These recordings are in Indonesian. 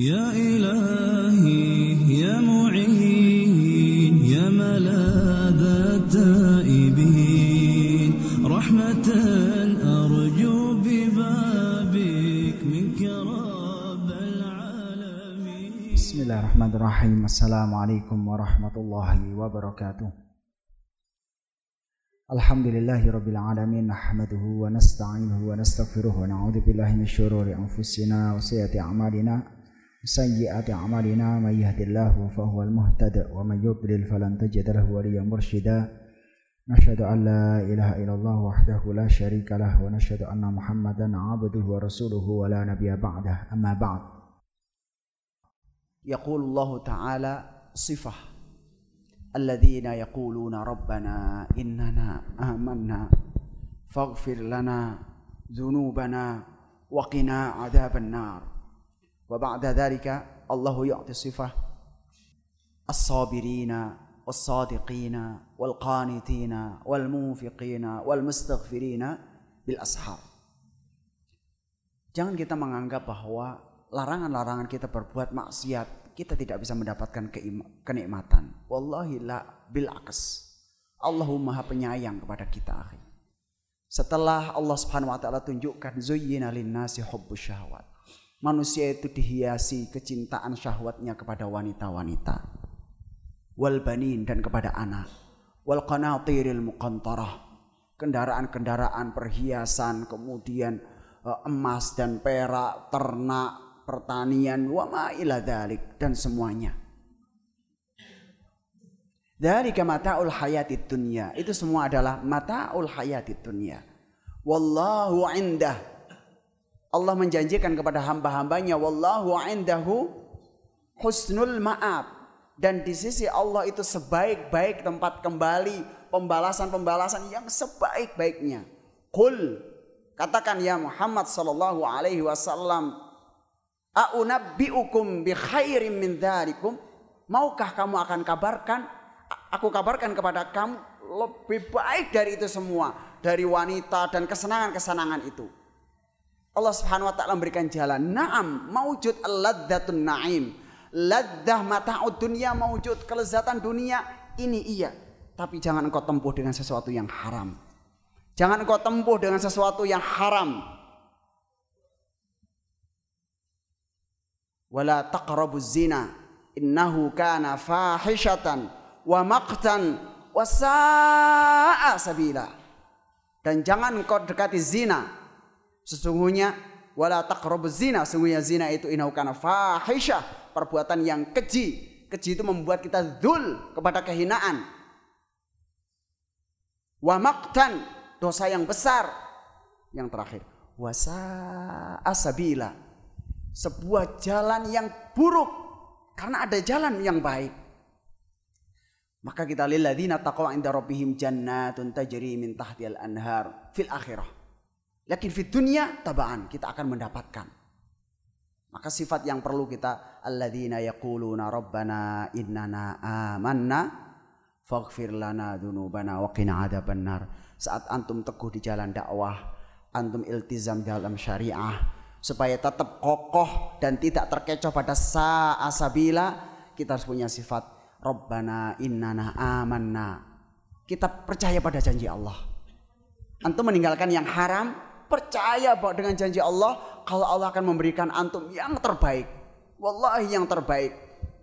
يا إلهي يا معين يا ملاذ التائبين. رحمة أرجو ببابك منك رب العالمين. بسم الله الرحمن الرحيم. السلام عليكم ورحمة الله وبركاته. الحمد لله رب العالمين نحمده ونستعينه ونستغفره ونعوذ بالله من شرور أنفسنا وسيئات أعمالنا. سيئات أعمالنا من يهد الله فهو المهتد ومن يضلل فلن تجد له وليا مرشدا. نشهد أن لا إله إلا الله وحده لا شريك له ونشهد أن محمدا عبده ورسوله ولا نبي بعده. أما بعد. يقول الله تعالى صفة. الذين يقولون ربنا إننا آمنا فاغفر لنا ذنوبنا وقنا عذاب النار. وبعد ذلك الله يعطي صفة الصابرين والصادقين والقانتين والمنفقين والمستغفرين بالأسحار Jangan kita menganggap bahwa larangan-larangan kita berbuat maksiat kita tidak bisa mendapatkan kenikmatan. Wallahi la bil aks. Allahumma maha penyayang kepada kita akhi. Setelah Allah Subhanahu wa taala tunjukkan zuyyina linnasi hubbus syahwat. Manusia itu dihiasi kecintaan syahwatnya kepada wanita-wanita. Wal banin dan kepada anak. Wal qanatiril muqantarah. Kendaraan-kendaraan perhiasan kemudian emas dan perak, ternak, pertanian, wa ma ila dhalik dan semuanya. Dari mata'ul hayati dunia. Itu semua adalah mata'ul hayati dunia. Wallahu indah. Allah menjanjikan kepada hamba-hambanya. Wallahu indahu husnul ma'ab. Dan di sisi Allah itu sebaik-baik tempat kembali. Pembalasan-pembalasan yang sebaik-baiknya. Qul. Katakan ya Muhammad sallallahu alaihi wasallam. A'unabbi'ukum bi khairin min dhalikum. Maukah kamu akan kabarkan aku kabarkan kepada kamu lebih baik dari itu semua, dari wanita dan kesenangan-kesenangan itu. Allah Subhanahu wa taala memberikan jalan. Naam, maujud al-laddatun naim. Laddah mata'ud dunia maujud kelezatan dunia ini iya. Tapi jangan engkau tempuh dengan sesuatu yang haram. Jangan engkau tempuh dengan sesuatu yang haram. Wala taqrabuz zina innahu kana fahishatan wa maqtan wa sa'a sabila. Dan jangan engkau dekati zina. Sesungguhnya wala taqrabuz zina, sesungguhnya zina itu innahu kana fahisyah, perbuatan yang keji. Keji itu membuat kita zul kepada kehinaan. Wa maqtan, dosa yang besar. Yang terakhir, wa sa'a sabila. Sebuah jalan yang buruk karena ada jalan yang baik. Maka kita lilladzina taqwa inda rabbihim jannatun tajri min tahtihal anhar fil akhirah. Lakin fid dunya tabaan kita akan mendapatkan. Maka sifat yang perlu kita alladzina yaquluna rabbana innana amanna faghfir lana dzunubana wa qina adzabannar. Saat antum teguh di jalan dakwah, antum iltizam dalam syariah supaya tetap kokoh dan tidak terkecoh pada sa'asabila, kita harus punya sifat Rabbana innana amanna. Kita percaya pada janji Allah. Antum meninggalkan yang haram, percaya bahwa dengan janji Allah, kalau Allah akan memberikan antum yang terbaik. Wallahi yang terbaik.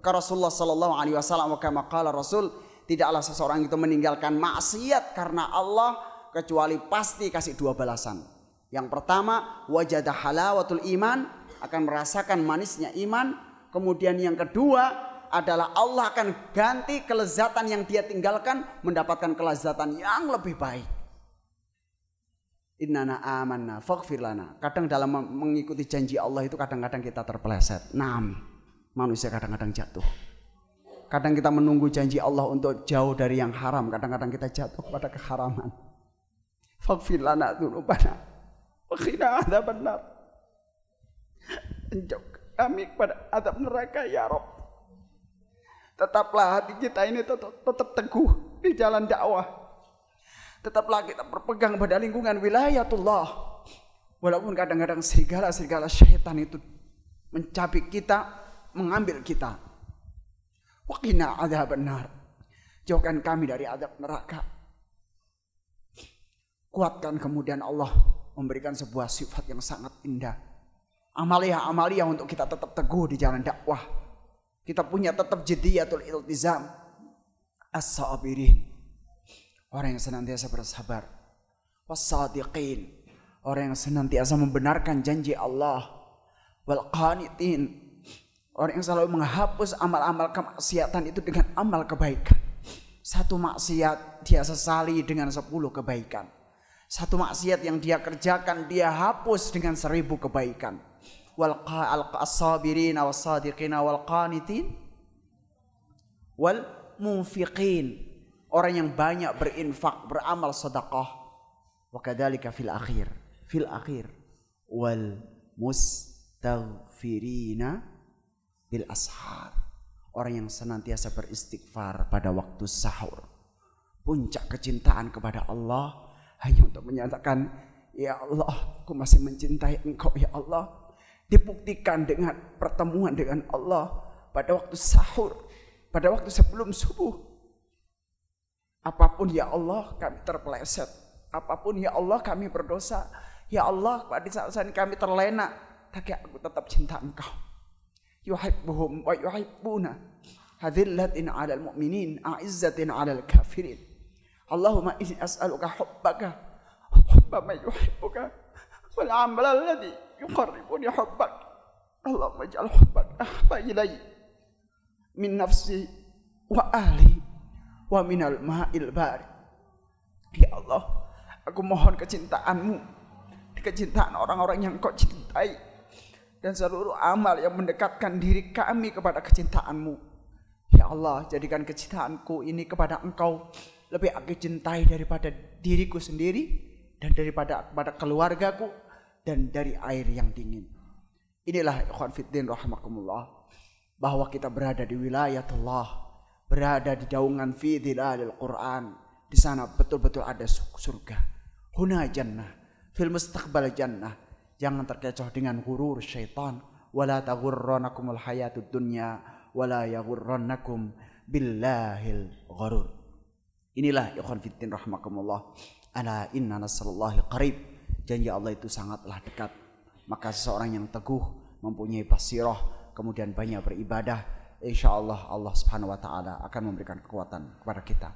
Maka Rasulullah sallallahu alaihi wasallam qala Rasul, tidaklah seseorang itu meninggalkan maksiat karena Allah kecuali pasti kasih dua balasan. Yang pertama, wajadah halawatul iman, akan merasakan manisnya iman. Kemudian yang kedua, adalah Allah akan ganti kelezatan yang dia tinggalkan mendapatkan kelezatan yang lebih baik. Innana amanna faghfir lana. Kadang dalam mengikuti janji Allah itu kadang-kadang kita terpeleset. Nam, manusia kadang-kadang jatuh. Kadang kita menunggu janji Allah untuk jauh dari yang haram, kadang-kadang kita jatuh pada keharaman. Faghfir lana dzunubana wa qina adzabannar. Kami kepada azab neraka ya Rabb. Tetaplah hati kita ini tetap, tetap teguh di jalan dakwah. Tetaplah kita berpegang pada lingkungan wilayatullah. Walaupun kadang-kadang serigala-serigala syaitan itu mencabik kita, mengambil kita. Waqina adab benar. Jauhkan kami dari adab neraka. Kuatkan kemudian Allah memberikan sebuah sifat yang sangat indah. Amalia-amalia untuk kita tetap teguh di jalan dakwah. Kita punya tetap jadiyatul iltizam. As-sabirin. Orang yang senantiasa bersabar. Was-sadiqin. Orang yang senantiasa membenarkan janji Allah. Wal qanitin. Orang yang selalu menghapus amal-amal kemaksiatan itu dengan amal kebaikan. Satu maksiat dia sesali dengan sepuluh kebaikan. Satu maksiat yang dia kerjakan dia hapus dengan seribu kebaikan. Wal sabirin wal sadiqin wal qanitin wal munfiqin orang yang banyak berinfak, beramal sedekah. Wa kadzalika fil akhir, fil akhir wal mustaghfirina bil ashar. Orang yang senantiasa beristighfar pada waktu sahur. Puncak kecintaan kepada Allah hanya untuk menyatakan, Ya Allah, aku masih mencintai engkau ya Allah. Dibuktikan dengan pertemuan dengan Allah pada waktu sahur, pada waktu sebelum subuh Apa pun ya Allah kami terpeleset. Apa pun ya Allah kami berdosa. Ya Allah pada saat saat kami terlena. Tapi aku tetap cinta engkau. Yuhibbuhum wa yuhibbuna. Hadillatin ala al-mu'minin. A'izzatin ala al-kafirin. Allahumma inni as'aluka hubbaka. Hubba ma yuhibbuka. Wal amal alladhi yuqarribuni hubbak. Allahumma ij'al hubbak ahba ilai. Min nafsi wa ahli wa minal ma'il bari. Ya Allah, aku mohon kecintaanmu, kecintaan orang-orang yang kau cintai, dan seluruh amal yang mendekatkan diri kami kepada kecintaanmu. Ya Allah, jadikan kecintaanku ini kepada engkau lebih aku cintai daripada diriku sendiri, dan daripada kepada keluargaku, dan dari air yang dingin. Inilah ikhwan fiddin rahimakumullah bahwa kita berada di wilayah Allah berada di daungan fi dhilalil Quran. Di sana betul-betul ada surga. Huna jannah. Fil mustaqbal jannah. Jangan terkecoh dengan hurur syaitan. Wala taghurranakumul hayatud dunya. Wala yaghurrannakum billahil gharur. Inilah ikhwan fiddin rahmakumullah. Ala inna nasrullahi qarib. Janji Allah itu sangatlah dekat. Maka seseorang yang teguh mempunyai basirah kemudian banyak beribadah insya Allah Allah subhanahu wa ta'ala akan memberikan kekuatan kepada kita.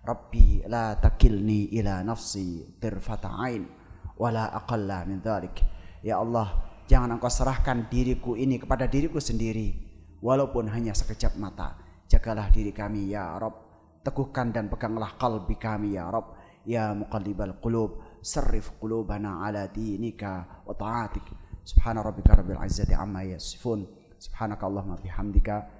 Rabbi la takilni ila nafsi tirfata ain wala aqalla min dhalik. Ya Allah jangan engkau serahkan diriku ini kepada diriku sendiri walaupun hanya sekejap mata. Jagalah diri kami ya Rabb. Teguhkan dan peganglah kalbi kami ya Rabb. Ya muqallibal qulub sarrif qulubana ala dinika wa ta'atik. Subhana rabbika rabbil izzati amma yasifun. Subhanakallahumma bihamdika